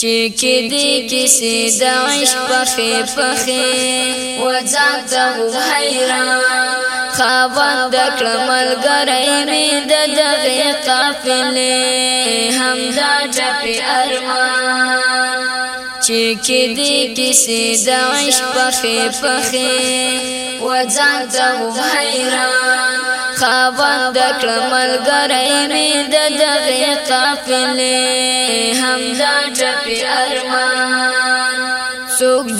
چې کې دې کې سیدا عشق پخې پخې وځات حیران خواب د کمل ګرای مې د هم دا ټپي ارمان چې کې دې کې سیدا عشق پخې پخې وځات حیران خواب د کمل ګرای مې د دغه قافلې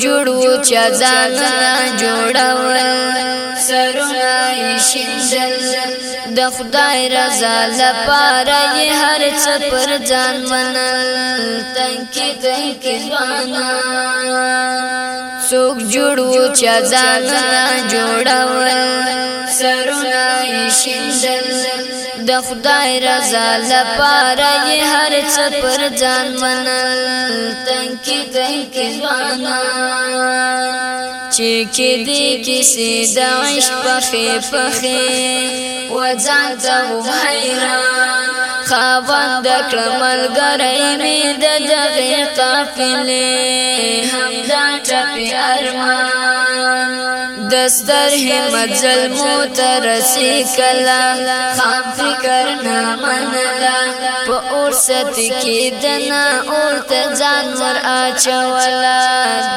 جوړو چې ځانونه جوړول سرونه شیندل د خدای رضا لپاره یې هر څه پر ځان منل تنکی تنکی ځوانا څوک جوړو چې ځانونه جوړول سرونه شیندل د خدای رضا لپاره یې هر څه پر ځان منل تنکی تنکی ځوانا چې کې دې کې سید عشق پخې پخې وځان ته حیران هم دا ټپي ارمان دستر همت ظلمو ترسی کلا خام فکر نامنلا پا اور ستی کی دنا اور تجان ور آچولا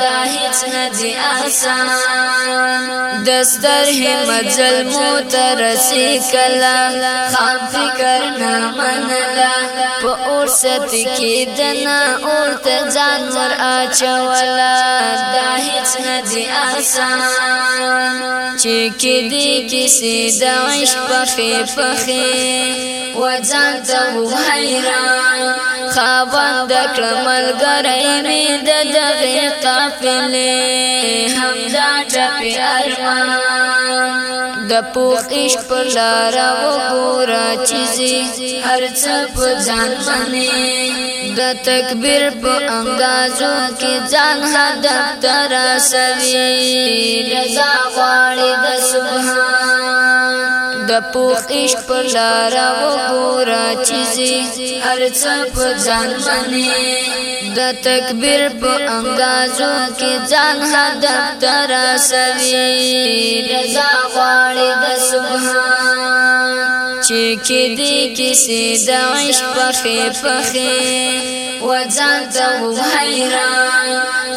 دا هیچ ندی آسان دستر همت ظلمو ترسی کلا خام فکر نامنلا په اور ست کې دنا اور ته ځان ور اچولا دا هیڅ نه دی آسان چې کې دې کې سیدا عشق پخې پخې و ځان ته حیران خاوند کړمل ګرې مې د دغه قافلې همدا ټپي ارمان د پوخش پر لار وګورا چیزي هر څه په ځان باندې د تکبیر په انګازو کې ځان هدف تر سوي رضا غواړي د سبحان د پوخ عشق پر لار وګورا چیزي ارڅه په ځان باندې د تکبیر په اندازو کې ځان هدف تر سوي رضا غواړي د سبحان چې کې دې کې سي د عشق په خې په خې وځان ته حیران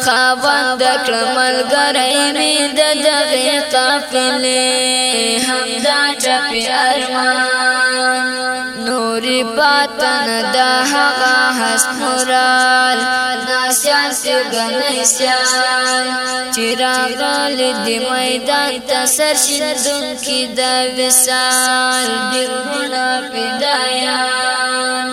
خواند کرمل گرای می د دغه قافلې همدا چپی ارمان نوري پاتن د هغه حسمرال ناسیان سی غنسیان چراغ ل دې میدان ته سر شندون کی د وسال دلونه پیدایان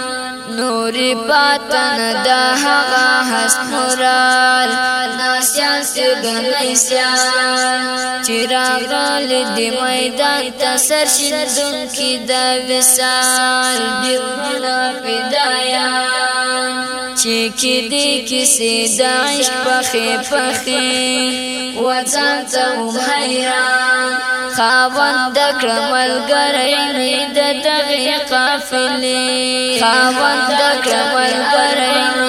نوري پاتن د هغه خورال ناسیان سگن ایسیان چراغال دی میدان تا سر شندن کی دا وسال بیرنا پیدایان چکی دی کسی داعش پخی پخی و زان تا هم حیران خاون دکر ملگرینی دا دغی قافلی خاون دکر ملگرینی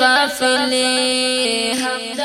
قافلې